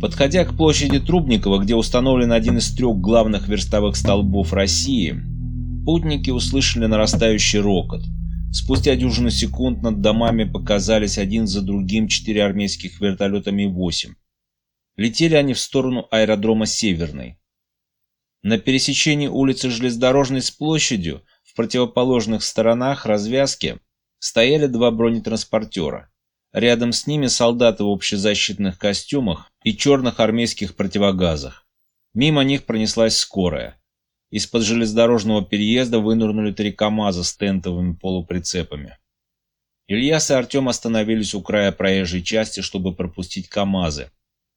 Подходя к площади Трубникова, где установлен один из трех главных верстовых столбов России, путники услышали нарастающий рокот. Спустя дюжину секунд над домами показались один за другим четыре армейских вертолета Ми-8. Летели они в сторону аэродрома Северный. На пересечении улицы Железнодорожной с площадью в противоположных сторонах развязки стояли два бронетранспортера. Рядом с ними солдаты в общезащитных костюмах и черных армейских противогазах. Мимо них пронеслась скорая. Из-под железнодорожного переезда вынырнули три КАМАЗа с тентовыми полуприцепами. Ильяс и Артем остановились у края проезжей части, чтобы пропустить КАМАЗы.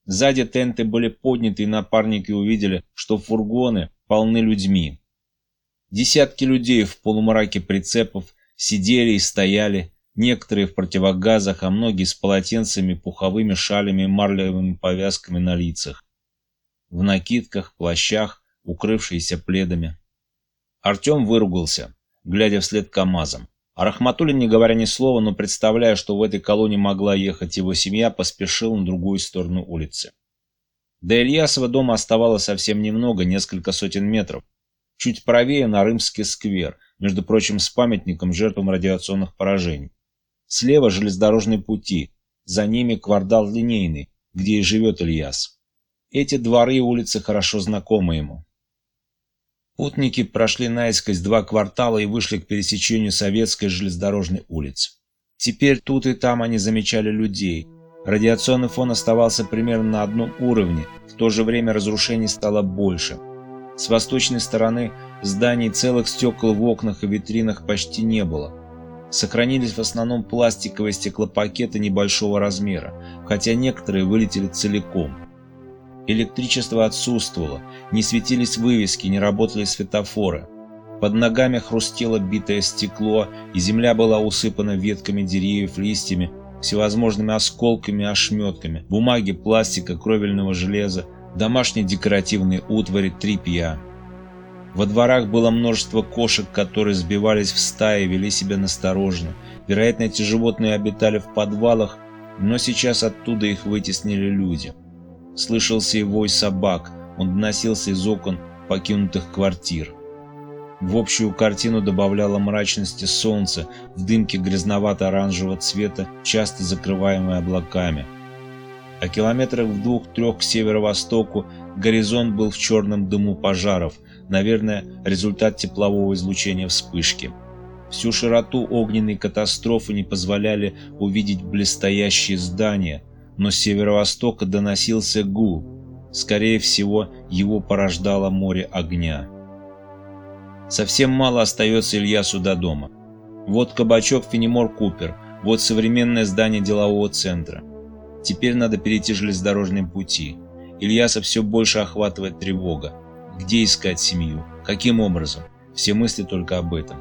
Сзади тенты были подняты, и напарники увидели, что фургоны полны людьми. Десятки людей в полумраке прицепов сидели и стояли, некоторые в противогазах, а многие с полотенцами, пуховыми шалями и марлевыми повязками на лицах. В накидках, плащах, укрывшиеся пледами. Артем выругался, глядя вслед КамАЗам. А Рахматуллин, не говоря ни слова, но представляя, что в этой колонне могла ехать его семья, поспешил на другую сторону улицы. До Ильясова дома оставалось совсем немного, несколько сотен метров. Чуть правее на Рымский сквер, между прочим, с памятником жертвам радиационных поражений. Слева железнодорожные пути, за ними квартал линейный, где и живет Ильяс. Эти дворы и улицы хорошо знакомы ему. Путники прошли наискось два квартала и вышли к пересечению Советской железнодорожной улицы. Теперь тут и там они замечали людей. Радиационный фон оставался примерно на одном уровне, в то же время разрушений стало больше. С восточной стороны зданий целых стекол в окнах и витринах почти не было. Сохранились в основном пластиковые стеклопакеты небольшого размера, хотя некоторые вылетели целиком. Электричество отсутствовало, не светились вывески, не работали светофоры. Под ногами хрустело битое стекло, и земля была усыпана ветками деревьев, листьями, всевозможными осколками ошметками, бумаги, пластика, кровельного железа, домашние декоративные утвари, тряпья. Во дворах было множество кошек, которые сбивались в стаи, вели себя настороженно. Вероятно, эти животные обитали в подвалах, но сейчас оттуда их вытеснили люди. Слышался и вой собак, он доносился из окон покинутых квартир. В общую картину добавляло мрачности солнце в дымке грязновато-оранжевого цвета, часто закрываемой облаками. А километрах в двух-трех к северо-востоку горизонт был в черном дыму пожаров, наверное, результат теплового излучения вспышки. Всю широту огненной катастрофы не позволяли увидеть блестящие здания – но с северо-востока доносился гул. Скорее всего, его порождало море огня. Совсем мало остается Ильясу до дома. Вот кабачок Фенемор Купер, вот современное здание делового центра. Теперь надо перейти железнодорожные пути. Ильяса все больше охватывает тревога. Где искать семью? Каким образом? Все мысли только об этом.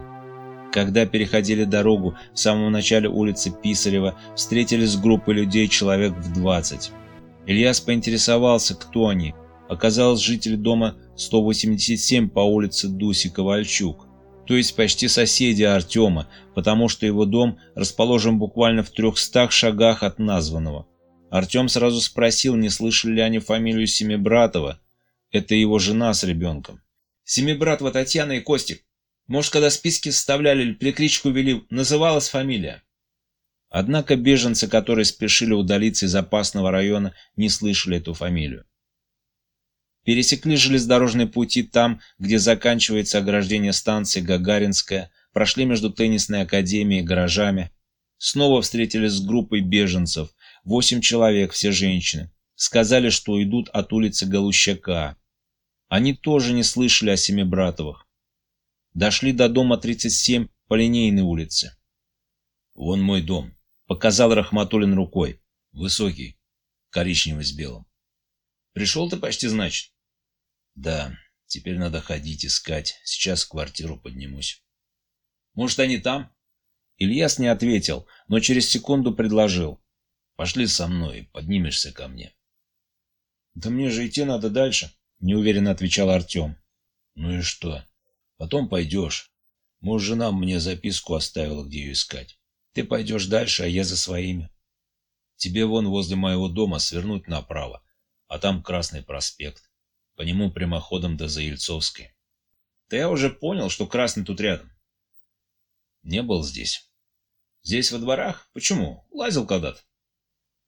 Когда переходили дорогу в самом начале улицы Писарева, встретились с группой людей человек в 20. Ильяс поинтересовался, кто они. Оказалось, жители дома 187 по улице Дуси Ковальчук, то есть почти соседи Артема, потому что его дом расположен буквально в 300 шагах от названного. Артем сразу спросил, не слышали ли они фамилию Семибратова. Это его жена с ребенком. «Семибратова Татьяна и Костик», может, когда списки составляли или перекличку вели, называлась фамилия. Однако беженцы, которые спешили удалиться из опасного района, не слышали эту фамилию. Пересекли железнодорожные пути там, где заканчивается ограждение станции Гагаринская, прошли между теннисной академией и гаражами. Снова встретились с группой беженцев, восемь человек, все женщины. Сказали, что идут от улицы Галущака. Они тоже не слышали о Семибратовых. Дошли до дома 37 по линейной улице. «Вон мой дом», — показал Рахматуллин рукой. «Высокий, коричневый с белым». «Пришел ты почти, значит?» «Да, теперь надо ходить, искать. Сейчас в квартиру поднимусь». «Может, они там?» Ильяс не ответил, но через секунду предложил. «Пошли со мной, поднимешься ко мне». «Да мне же идти надо дальше», — неуверенно отвечал Артем. «Ну и что?» Потом пойдешь. Может, жена мне записку оставила, где ее искать. Ты пойдешь дальше, а я за своими. Тебе вон возле моего дома свернуть направо, а там Красный проспект. По нему прямоходом до Заильцовской. Да я уже понял, что Красный тут рядом. Не был здесь. Здесь во дворах? Почему? Лазил когда-то.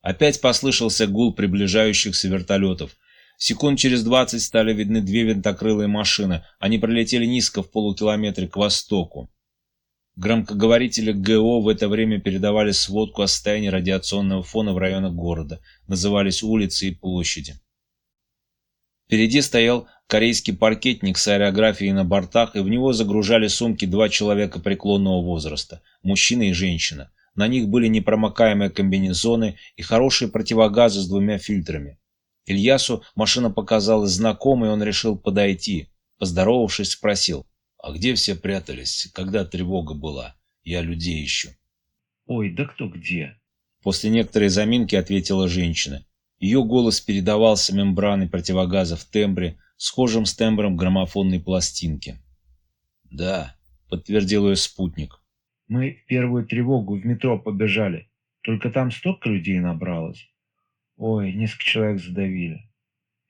Опять послышался гул приближающихся вертолетов. Секунд через двадцать стали видны две винтокрылые машины. Они пролетели низко в полукилометре к востоку. Громкоговорители ГО в это время передавали сводку о состоянии радиационного фона в районах города. Назывались улицы и площади. Впереди стоял корейский паркетник с аэрографией на бортах, и в него загружали сумки два человека преклонного возраста, мужчина и женщина. На них были непромокаемые комбинезоны и хорошие противогазы с двумя фильтрами. Ильясу машина показалась знакомой, он решил подойти. Поздоровавшись, спросил, «А где все прятались, когда тревога была? Я людей ищу». «Ой, да кто где?» После некоторой заминки ответила женщина. Ее голос передавался мембраной противогаза в тембре, схожим с тембром граммофонной пластинки. «Да», — подтвердил ее спутник. «Мы в первую тревогу в метро побежали. Только там столько людей набралось. Ой, несколько человек задавили.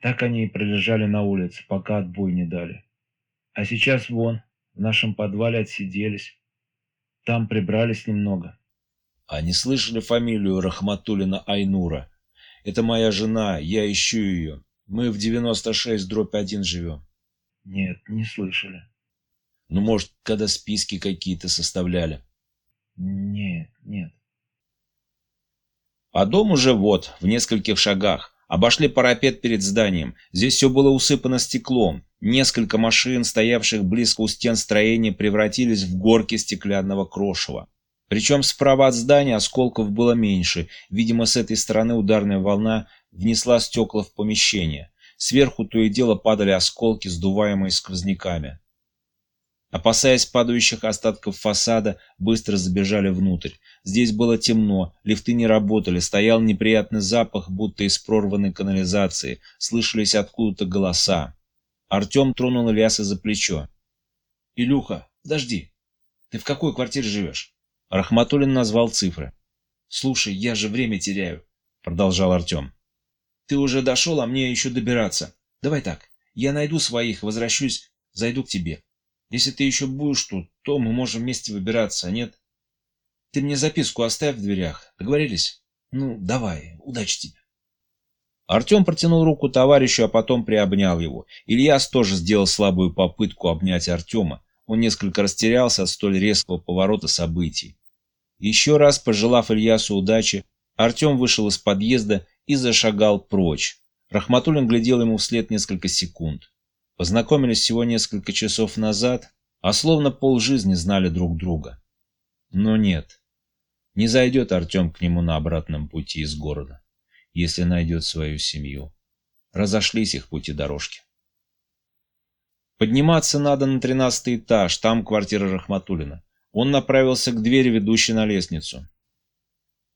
Так они и пролежали на улице, пока отбой не дали. А сейчас вон, в нашем подвале отсиделись. Там прибрались немного». «А не слышали фамилию Рахматулина Айнура?» Это моя жена, я ищу ее. Мы в 96 дробь 1 живем. Нет, не слышали. Ну, может, когда списки какие-то составляли? Нет, нет. А дом уже вот, в нескольких шагах. Обошли парапет перед зданием. Здесь все было усыпано стеклом. Несколько машин, стоявших близко у стен строения, превратились в горки стеклянного крошева. Причем справа от здания осколков было меньше. Видимо, с этой стороны ударная волна внесла стекла в помещение. Сверху то и дело падали осколки, сдуваемые сквозняками. Опасаясь падающих остатков фасада, быстро забежали внутрь. Здесь было темно, лифты не работали, стоял неприятный запах, будто из прорванной канализации, слышались откуда-то голоса. Артем тронул Ильяса за плечо. «Илюха, подожди, ты в какой квартире живешь?» Рахматуллин назвал цифры. «Слушай, я же время теряю», — продолжал Артем. «Ты уже дошел, а мне еще добираться. Давай так, я найду своих, возвращусь, зайду к тебе. Если ты еще будешь тут, то мы можем вместе выбираться, а нет? Ты мне записку оставь в дверях. Договорились? Ну, давай, удачи тебе». Артем протянул руку товарищу, а потом приобнял его. Ильяс тоже сделал слабую попытку обнять Артема. Он несколько растерялся от столь резкого поворота событий. Еще раз пожелав Ильясу удачи, Артем вышел из подъезда и зашагал прочь. Рахматуллин глядел ему вслед несколько секунд. Познакомились всего несколько часов назад, а словно полжизни знали друг друга. Но нет, не зайдет Артем к нему на обратном пути из города, если найдет свою семью. Разошлись их пути дорожки. Подниматься надо на тринадцатый этаж, там квартира Рахматуллина. Он направился к двери, ведущей на лестницу.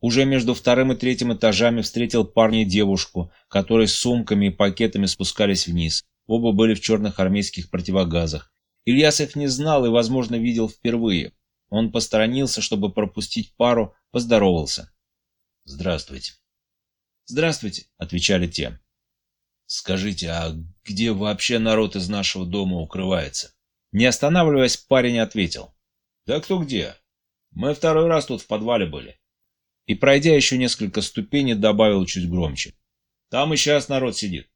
Уже между вторым и третьим этажами встретил парня и девушку, которые с сумками и пакетами спускались вниз. Оба были в черных армейских противогазах. Ильяс их не знал и, возможно, видел впервые. Он посторонился, чтобы пропустить пару, поздоровался. «Здравствуйте». «Здравствуйте», — отвечали те. «Скажите, а где вообще народ из нашего дома укрывается?» Не останавливаясь, парень ответил. Да кто где? Мы второй раз тут в подвале были. И пройдя еще несколько ступеней, добавил чуть громче. Там и сейчас народ сидит.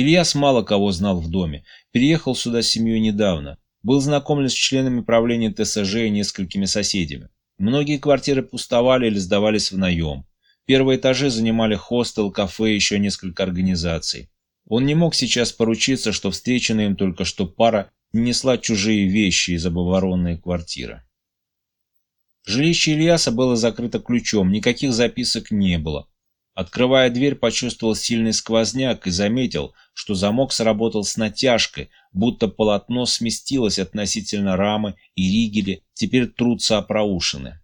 Ильяс мало кого знал в доме. Переехал сюда с семьей недавно. Был знакомлен с членами правления ТСЖ и несколькими соседями. Многие квартиры пустовали или сдавались в наем. Первые этажи занимали хостел, кафе и еще несколько организаций. Он не мог сейчас поручиться, что встреченная им только что пара несла чужие вещи из обоворонной квартиры. Жилище Ильяса было закрыто ключом, никаких записок не было. Открывая дверь, почувствовал сильный сквозняк и заметил, что замок сработал с натяжкой, будто полотно сместилось относительно рамы, и ригели теперь трутся о проушины.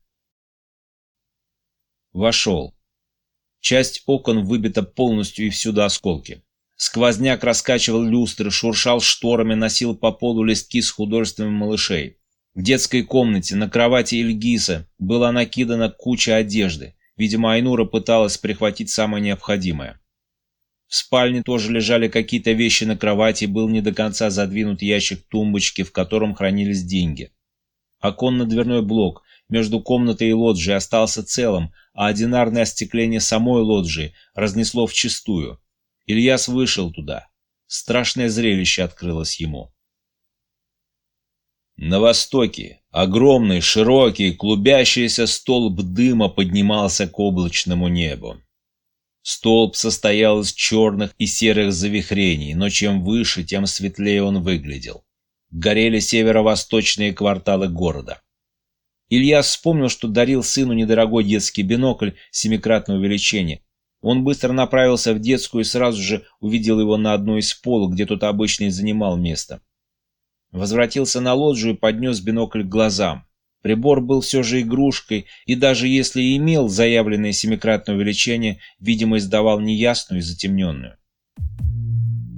Вошел. Часть окон выбита полностью и всюду осколки. Сквозняк раскачивал люстры, шуршал шторами, носил по полу листки с художественными малышей. В детской комнате на кровати Ильгиса была накидана куча одежды. Видимо, Айнура пыталась прихватить самое необходимое. В спальне тоже лежали какие-то вещи на кровати, был не до конца задвинут ящик тумбочки, в котором хранились деньги. Оконно-дверной блок между комнатой и лоджией остался целым, а одинарное остекление самой лоджии разнесло вчистую. Ильяс вышел туда. Страшное зрелище открылось ему. На востоке огромный, широкий, клубящийся столб дыма поднимался к облачному небу. Столб состоял из черных и серых завихрений, но чем выше, тем светлее он выглядел. Горели северо-восточные кварталы города. Илья вспомнил, что дарил сыну недорогой детский бинокль семикратного увеличения. Он быстро направился в детскую и сразу же увидел его на одной из полок, где тот обычно и занимал место. Возвратился на лоджию и поднес бинокль к глазам. Прибор был все же игрушкой, и даже если и имел заявленное семикратное увеличение, видимость давал неясную и затемненную.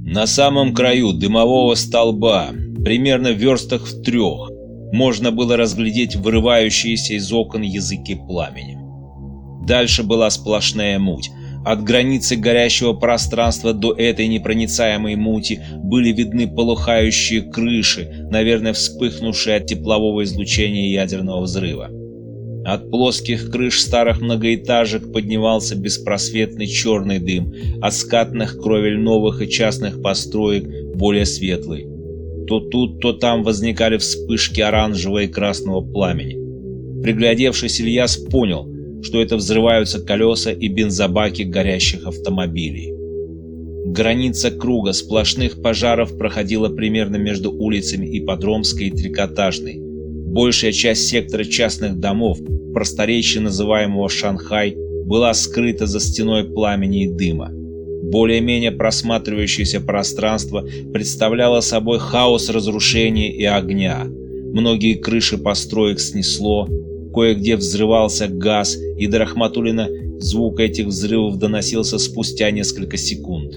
На самом краю дымового столба, примерно в верстах в трех, можно было разглядеть вырывающиеся из окон языки пламени. Дальше была сплошная муть. От границы горящего пространства до этой непроницаемой мути были видны полыхающие крыши, наверное, вспыхнувшие от теплового излучения ядерного взрыва. От плоских крыш старых многоэтажек поднимался беспросветный черный дым, от скатных кровель новых и частных построек более светлый. То тут, то там возникали вспышки оранжевого и красного пламени. Приглядевшись, Ильяс понял, что это взрываются колеса и бензобаки горящих автомобилей. Граница круга сплошных пожаров проходила примерно между улицами Ипподромской и Трикотажной. Большая часть сектора частных домов, просторечия называемого Шанхай, была скрыта за стеной пламени и дыма. Более-менее просматривающееся пространство представляло собой хаос разрушения и огня. Многие крыши построек снесло, кое-где взрывался газ, и до Рахматуллина звук этих взрывов доносился спустя несколько секунд.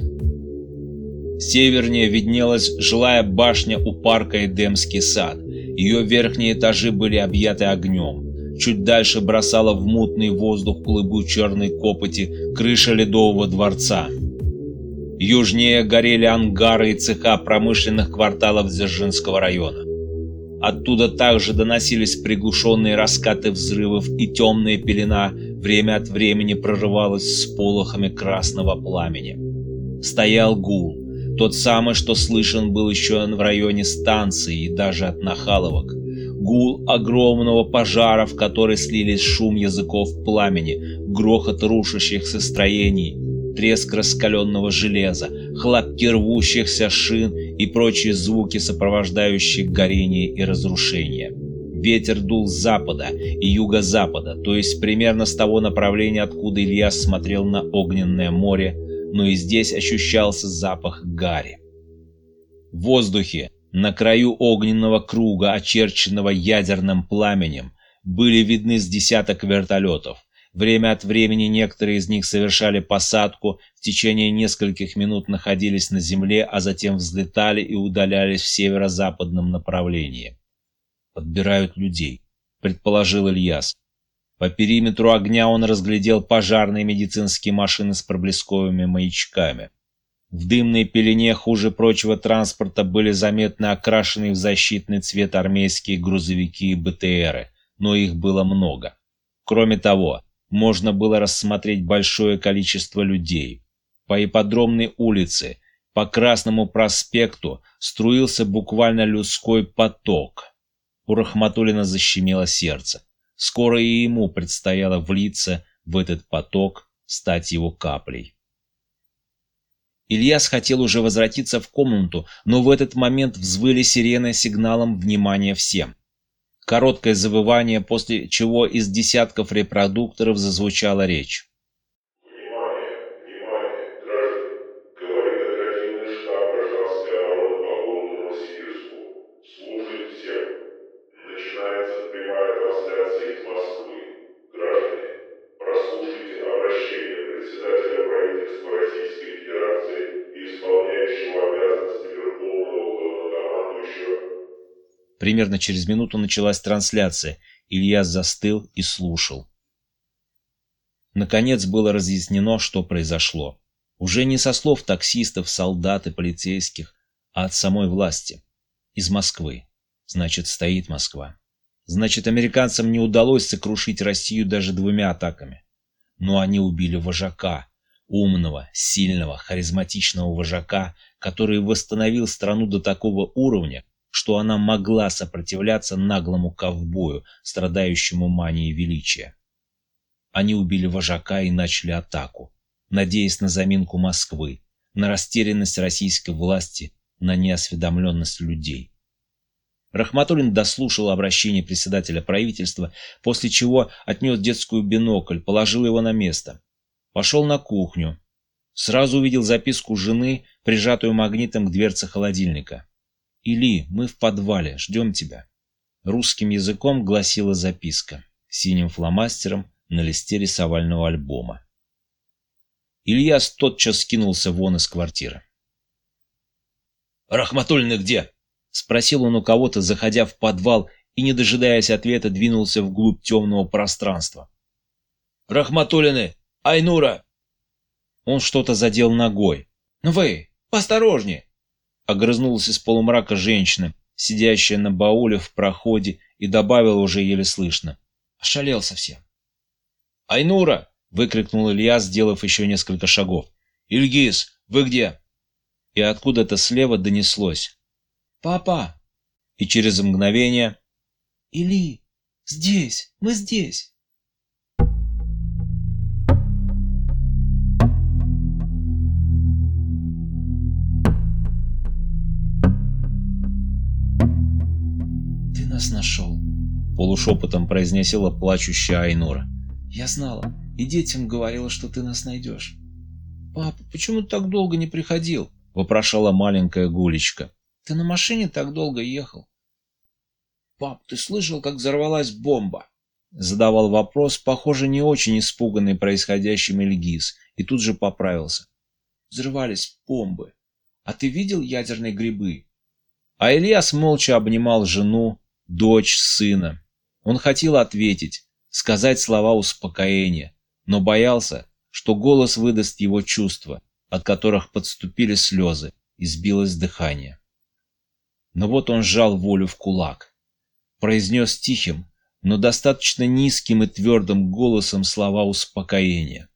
Севернее виднелась жилая башня у парка Эдемский сад. Ее верхние этажи были объяты огнем. Чуть дальше бросала в мутный воздух клыбу черной копоти крыша Ледового дворца. Южнее горели ангары и цеха промышленных кварталов Дзержинского района. Оттуда также доносились приглушенные раскаты взрывов и темная пелена время от времени прорывалась с полохами красного пламени. Стоял гул, тот самый, что слышен был еще в районе станции и даже от Нахаловок. Гул огромного пожара, в который слились шум языков пламени, грохот рушащихся строений, треск раскаленного железа, хлопки рвущихся шин и прочие звуки, сопровождающие горение и разрушение. Ветер дул с запада и юго-запада, то есть примерно с того направления, откуда Ильяс смотрел на огненное море, но и здесь ощущался запах гари. В воздухе, на краю огненного круга, очерченного ядерным пламенем, были видны с десяток вертолетов. Время от времени некоторые из них совершали посадку, в течение нескольких минут находились на земле, а затем взлетали и удалялись в северо-западном направлении. «Подбирают людей», — предположил Ильяс. По периметру огня он разглядел пожарные медицинские машины с проблесковыми маячками. В дымной пелене хуже прочего транспорта были заметны окрашенные в защитный цвет армейские грузовики и БТРы, но их было много. Кроме того, можно было рассмотреть большое количество людей. По ипподромной улице, по Красному проспекту струился буквально людской поток. У Рахматуллина защемило сердце. Скоро и ему предстояло влиться в этот поток, стать его каплей. Ильяс хотел уже возвратиться в комнату, но в этот момент взвыли сирены сигналом внимания всем. Короткое завывание, после чего из десятков репродукторов зазвучала речь. Примерно через минуту началась трансляция. Илья застыл и слушал. Наконец было разъяснено, что произошло. Уже не со слов таксистов, солдат и полицейских, а от самой власти. Из Москвы. Значит, стоит Москва. Значит, американцам не удалось сокрушить Россию даже двумя атаками. Но они убили вожака, умного, сильного, харизматичного вожака, который восстановил страну до такого уровня, что она могла сопротивляться наглому ковбою, страдающему манией величия. Они убили вожака и начали атаку, надеясь на заминку Москвы, на растерянность российской власти, на неосведомленность людей. Рахматуллин дослушал обращение председателя правительства, после чего отнес детскую бинокль, положил его на место. Пошел на кухню. Сразу увидел записку жены, прижатую магнитом к дверце холодильника. «Или, мы в подвале, ждем тебя». Русским языком гласила записка, синим фломастером на листе рисовального альбома. Ильяс тотчас скинулся вон из квартиры. «Рахматуллины где?» — спросил он у кого-то, заходя в подвал и, не дожидаясь ответа, двинулся вглубь темного пространства. «Рахматуллины! Айнура!» Он что-то задел ногой. «Ну вы, поосторожнее!» Огрызнулась из полумрака женщина, сидящая на бауле в проходе, и добавила уже еле слышно. Ошалел совсем. «Айнура!» — выкрикнул Илья, сделав еще несколько шагов. «Ильгиз, вы где?» И откуда-то слева донеслось. «Папа!» И через мгновение... «Или, здесь, мы здесь!» Нас нашел!» Полушепотом произнесла плачущая Айнура. «Я знала, и детям говорила, что ты нас найдешь». «Папа, почему ты так долго не приходил?» — вопрошала маленькая Гулечка. Ты на машине так долго ехал? Пап, ты слышал, как взорвалась бомба? Задавал вопрос, похоже, не очень испуганный происходящим Ильгиз, и тут же поправился. Взрывались бомбы. А ты видел ядерные грибы? А Ильяс молча обнимал жену, дочь, сына. Он хотел ответить, сказать слова успокоения, но боялся, что голос выдаст его чувства, от которых подступили слезы и сбилось дыхание. Но вот он сжал волю в кулак. Произнес тихим, но достаточно низким и твердым голосом слова успокоения.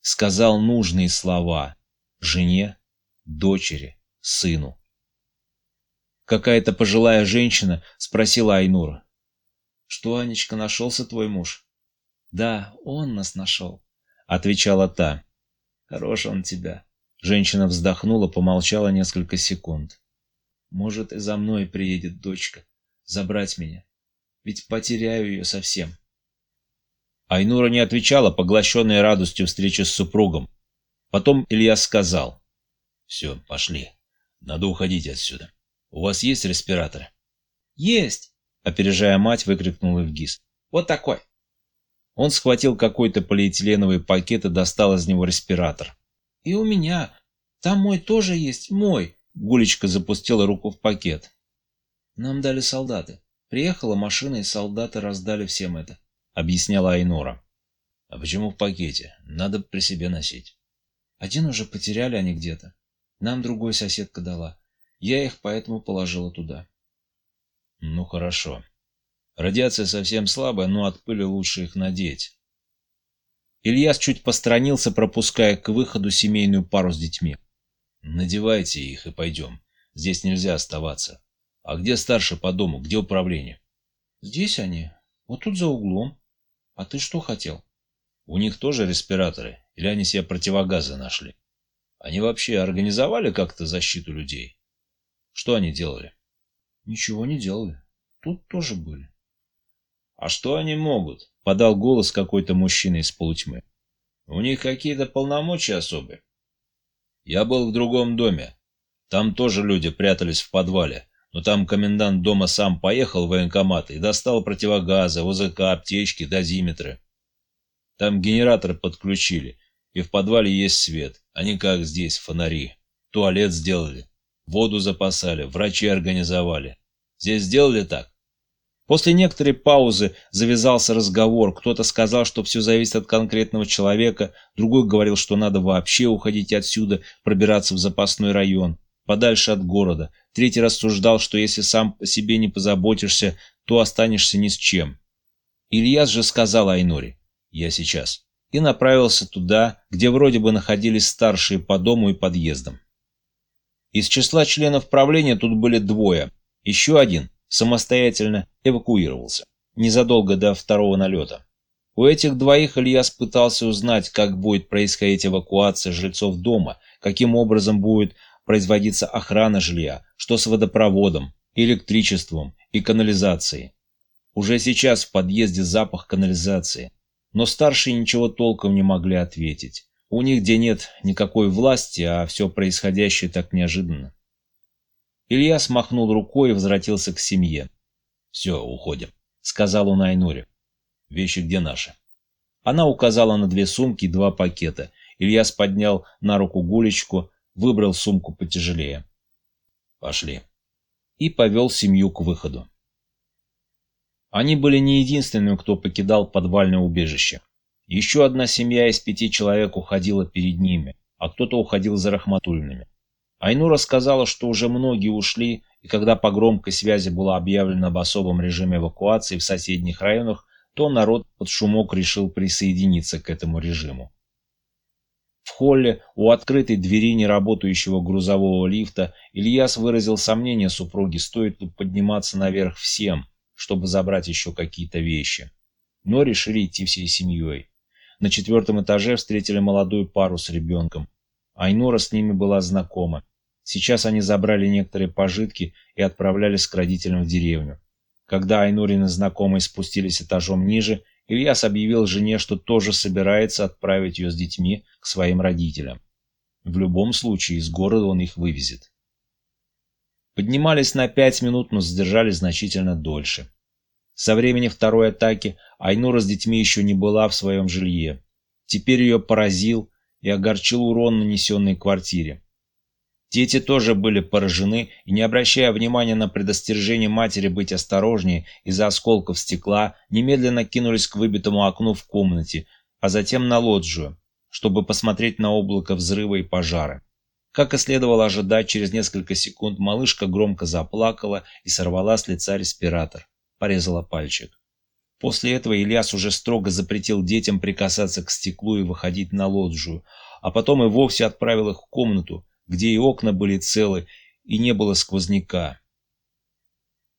Сказал нужные слова жене, дочери, сыну. Какая-то пожилая женщина спросила Айнура. «Что, Анечка, нашелся твой муж?» «Да, он нас нашел», — отвечала та. «Хорош он тебя». Женщина вздохнула, помолчала несколько секунд. Может, и за мной приедет дочка. Забрать меня. Ведь потеряю ее совсем. Айнура не отвечала, поглощенная радостью встречи с супругом. Потом Илья сказал. «Все, пошли. Надо уходить отсюда. У вас есть респираторы?» «Есть!» — опережая мать, выкрикнул Евгиз. «Вот такой!» Он схватил какой-то полиэтиленовый пакет и достал из него респиратор. «И у меня. Там мой тоже есть, мой. Гулечка запустила руку в пакет. «Нам дали солдаты. Приехала машина, и солдаты раздали всем это», — объясняла Айнора. «А почему в пакете? Надо при себе носить». «Один уже потеряли они где-то. Нам другой соседка дала. Я их поэтому положила туда». «Ну хорошо. Радиация совсем слабая, но от пыли лучше их надеть». Ильяс чуть посторонился, пропуская к выходу семейную пару с детьми. Надевайте их и пойдем. Здесь нельзя оставаться. А где старший по дому? Где управление? Здесь они. Вот тут за углом. А ты что хотел? У них тоже респираторы? Или они себе противогазы нашли? Они вообще организовали как-то защиту людей? Что они делали? Ничего не делали. Тут тоже были. А что они могут? Подал голос какой-то мужчина из полутьмы. У них какие-то полномочия особые. Я был в другом доме. Там тоже люди прятались в подвале. Но там комендант дома сам поехал в военкомат и достал противогазы, ОЗК, аптечки, дозиметры. Там генератор подключили, и в подвале есть свет, а не как здесь, фонари. Туалет сделали, воду запасали, врачи организовали. Здесь сделали так? После некоторой паузы завязался разговор. Кто-то сказал, что все зависит от конкретного человека, другой говорил, что надо вообще уходить отсюда, пробираться в запасной район, подальше от города. Третий рассуждал, что если сам по себе не позаботишься, то останешься ни с чем. Ильяс же сказал Айноре «Я сейчас» и направился туда, где вроде бы находились старшие по дому и подъездам. Из числа членов правления тут были двое, еще один самостоятельно эвакуировался, незадолго до второго налета. У этих двоих Ильяс пытался узнать, как будет происходить эвакуация жильцов дома, каким образом будет производиться охрана жилья, что с водопроводом, электричеством и канализацией. Уже сейчас в подъезде запах канализации, но старшие ничего толком не могли ответить. У них где нет никакой власти, а все происходящее так неожиданно. Илья смахнул рукой и возвратился к семье. «Все, уходим», — сказал он Айнуре. «Вещи где наши?» Она указала на две сумки и два пакета. Ильяс поднял на руку гулечку, выбрал сумку потяжелее. «Пошли». И повел семью к выходу. Они были не единственными, кто покидал подвальное убежище. Еще одна семья из пяти человек уходила перед ними, а кто-то уходил за Рахматульными. Айнура сказала, что уже многие ушли, и когда по громкой связи было объявлено об особом режиме эвакуации в соседних районах, то народ под шумок решил присоединиться к этому режиму. В холле у открытой двери неработающего грузового лифта Ильяс выразил сомнение супруги, стоит ли подниматься наверх всем, чтобы забрать еще какие-то вещи. Но решили идти всей семьей. На четвертом этаже встретили молодую пару с ребенком. Айнура с ними была знакома. Сейчас они забрали некоторые пожитки и отправлялись к родителям в деревню. Когда Айнурины знакомые спустились этажом ниже, Ильяс объявил жене, что тоже собирается отправить ее с детьми к своим родителям. В любом случае, из города он их вывезет. Поднимались на пять минут, но задержались значительно дольше. Со времени второй атаки Айнура с детьми еще не была в своем жилье. Теперь ее поразил и огорчил урон, нанесенный квартире. Дети тоже были поражены и, не обращая внимания на предостережение матери быть осторожнее из-за осколков стекла, немедленно кинулись к выбитому окну в комнате, а затем на лоджию, чтобы посмотреть на облако взрыва и пожара. Как и следовало ожидать, через несколько секунд малышка громко заплакала и сорвала с лица респиратор. Порезала пальчик. После этого Ильяс уже строго запретил детям прикасаться к стеклу и выходить на лоджию, а потом и вовсе отправил их в комнату, где и окна были целы, и не было сквозняка.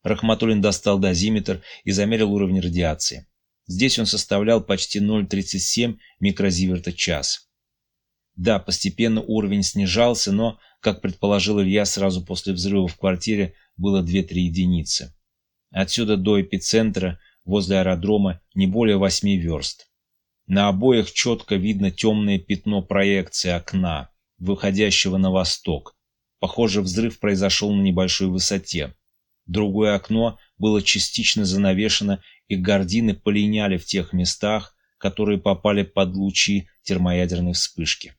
Рахматуллин достал дозиметр и замерил уровень радиации. Здесь он составлял почти 0,37 микрозиверта час. Да, постепенно уровень снижался, но, как предположил Илья сразу после взрыва в квартире, было 2-3 единицы. Отсюда до эпицентра, возле аэродрома, не более 8 верст. На обоих четко видно темное пятно проекции окна выходящего на восток. Похоже, взрыв произошел на небольшой высоте. Другое окно было частично занавешено, и гардины полиняли в тех местах, которые попали под лучи термоядерной вспышки.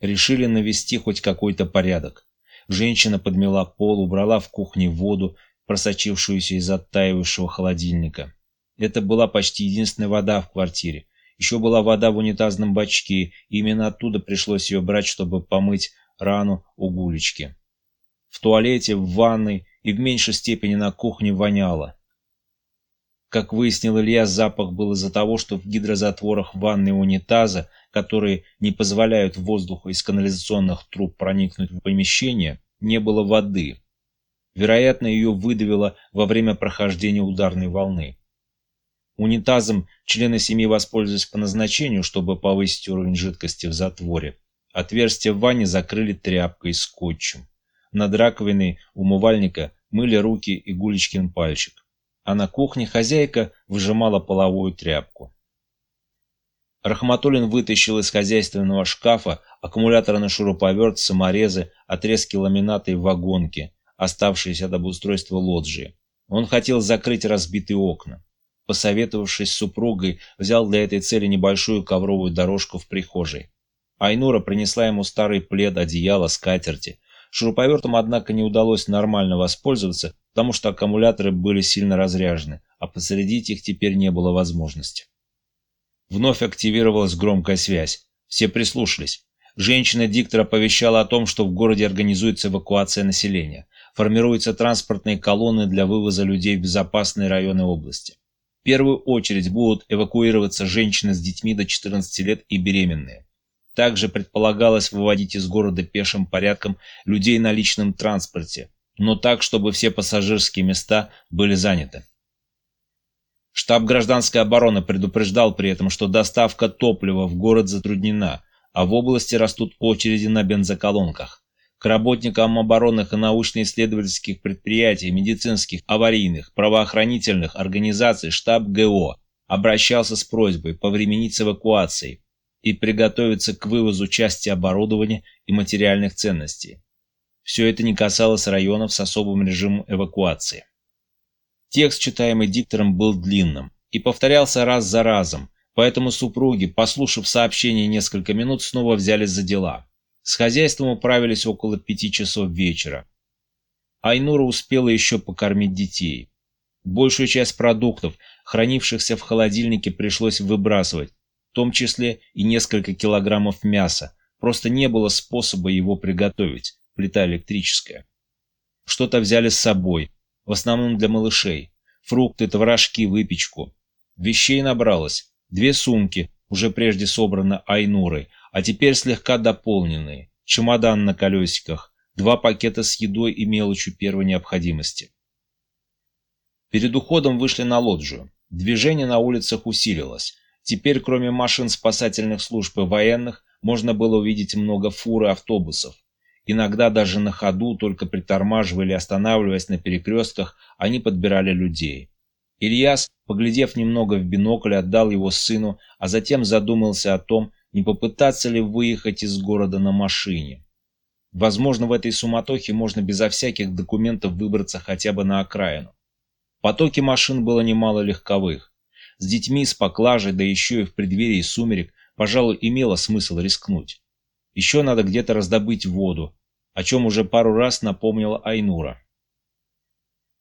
Решили навести хоть какой-то порядок. Женщина подмела пол, убрала в кухне воду, просочившуюся из оттаивающего холодильника. Это была почти единственная вода в квартире, еще была вода в унитазном бачке, и именно оттуда пришлось ее брать, чтобы помыть рану у гулечки. В туалете, в ванной и в меньшей степени на кухне воняло. Как выяснил Илья, запах был из-за того, что в гидрозатворах ванны и унитаза, которые не позволяют воздуху из канализационных труб проникнуть в помещение, не было воды. Вероятно, ее выдавило во время прохождения ударной волны. Унитазом члены семьи воспользовались по назначению, чтобы повысить уровень жидкости в затворе. Отверстие в ванне закрыли тряпкой и скотчем. Над раковиной умывальника мыли руки и Гулечкин пальчик. А на кухне хозяйка выжимала половую тряпку. Рахматуллин вытащил из хозяйственного шкафа аккумуляторный шуруповерт, саморезы, отрезки ламината и вагонки, оставшиеся от обустройства лоджии. Он хотел закрыть разбитые окна посоветовавшись с супругой, взял для этой цели небольшую ковровую дорожку в прихожей. Айнура принесла ему старый плед, одеяло, скатерти. Шуруповертом, однако, не удалось нормально воспользоваться, потому что аккумуляторы были сильно разряжены, а подсоединить их теперь не было возможности. Вновь активировалась громкая связь. Все прислушались. Женщина-диктор оповещала о том, что в городе организуется эвакуация населения. Формируются транспортные колонны для вывоза людей в безопасные районы области. В первую очередь будут эвакуироваться женщины с детьми до 14 лет и беременные. Также предполагалось выводить из города пешим порядком людей на личном транспорте, но так, чтобы все пассажирские места были заняты. Штаб гражданской обороны предупреждал при этом, что доставка топлива в город затруднена, а в области растут очереди на бензоколонках. К работникам оборонных и научно-исследовательских предприятий, медицинских, аварийных, правоохранительных организаций штаб ГО обращался с просьбой повременить с эвакуацией и приготовиться к вывозу части оборудования и материальных ценностей. Все это не касалось районов с особым режимом эвакуации. Текст, читаемый диктором, был длинным и повторялся раз за разом, поэтому супруги, послушав сообщение несколько минут, снова взялись за дела. С хозяйством управились около пяти часов вечера. Айнура успела еще покормить детей. Большую часть продуктов, хранившихся в холодильнике, пришлось выбрасывать, в том числе и несколько килограммов мяса. Просто не было способа его приготовить, плита электрическая. Что-то взяли с собой, в основном для малышей. Фрукты, творожки, выпечку. Вещей набралось. Две сумки, уже прежде собраны Айнурой, а теперь слегка дополненные, чемодан на колесиках, два пакета с едой и мелочью первой необходимости. Перед уходом вышли на лоджию. Движение на улицах усилилось. Теперь, кроме машин спасательных служб и военных, можно было увидеть много фур и автобусов. Иногда даже на ходу, только притормаживая или останавливаясь на перекрестках, они подбирали людей. Ильяс, поглядев немного в бинокль, отдал его сыну, а затем задумался о том, не попытаться ли выехать из города на машине. Возможно, в этой суматохе можно безо всяких документов выбраться хотя бы на окраину. В потоке машин было немало легковых. С детьми, с поклажей, да еще и в преддверии сумерек, пожалуй, имело смысл рискнуть. Еще надо где-то раздобыть воду, о чем уже пару раз напомнила Айнура.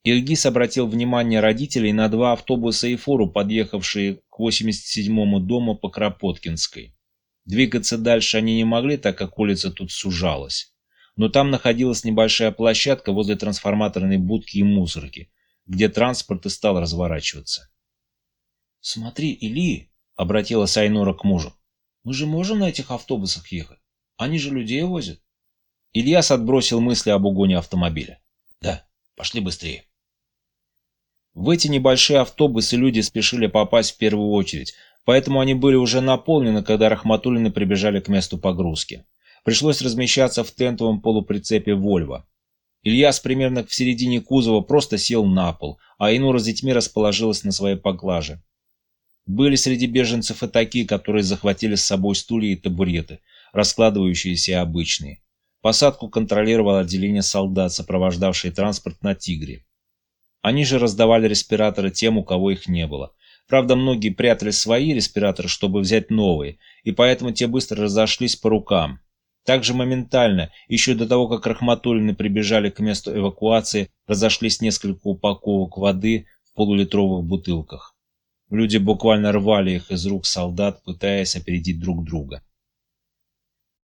Ильгиз обратил внимание родителей на два автобуса и фуру, подъехавшие к 87-му дому по Кропоткинской. Двигаться дальше они не могли, так как улица тут сужалась. Но там находилась небольшая площадка возле трансформаторной будки и мусорки, где транспорт и стал разворачиваться. «Смотри, Или!» — обратилась Айнора к мужу. «Мы же можем на этих автобусах ехать? Они же людей возят». Ильяс отбросил мысли об угоне автомобиля. «Да, пошли быстрее». В эти небольшие автобусы люди спешили попасть в первую очередь, поэтому они были уже наполнены, когда Рахматуллины прибежали к месту погрузки. Пришлось размещаться в тентовом полуприцепе «Вольво». Ильяс примерно в середине кузова просто сел на пол, а Инура с детьми расположилась на своей поклаже. Были среди беженцев и такие, которые захватили с собой стулья и табуреты, раскладывающиеся обычные. Посадку контролировало отделение солдат, сопровождавшие транспорт на «Тигре». Они же раздавали респираторы тем, у кого их не было. Правда, многие прятали свои респираторы, чтобы взять новые, и поэтому те быстро разошлись по рукам. Также моментально, еще до того, как Рахматуллины прибежали к месту эвакуации, разошлись несколько упаковок воды в полулитровых бутылках. Люди буквально рвали их из рук солдат, пытаясь опередить друг друга.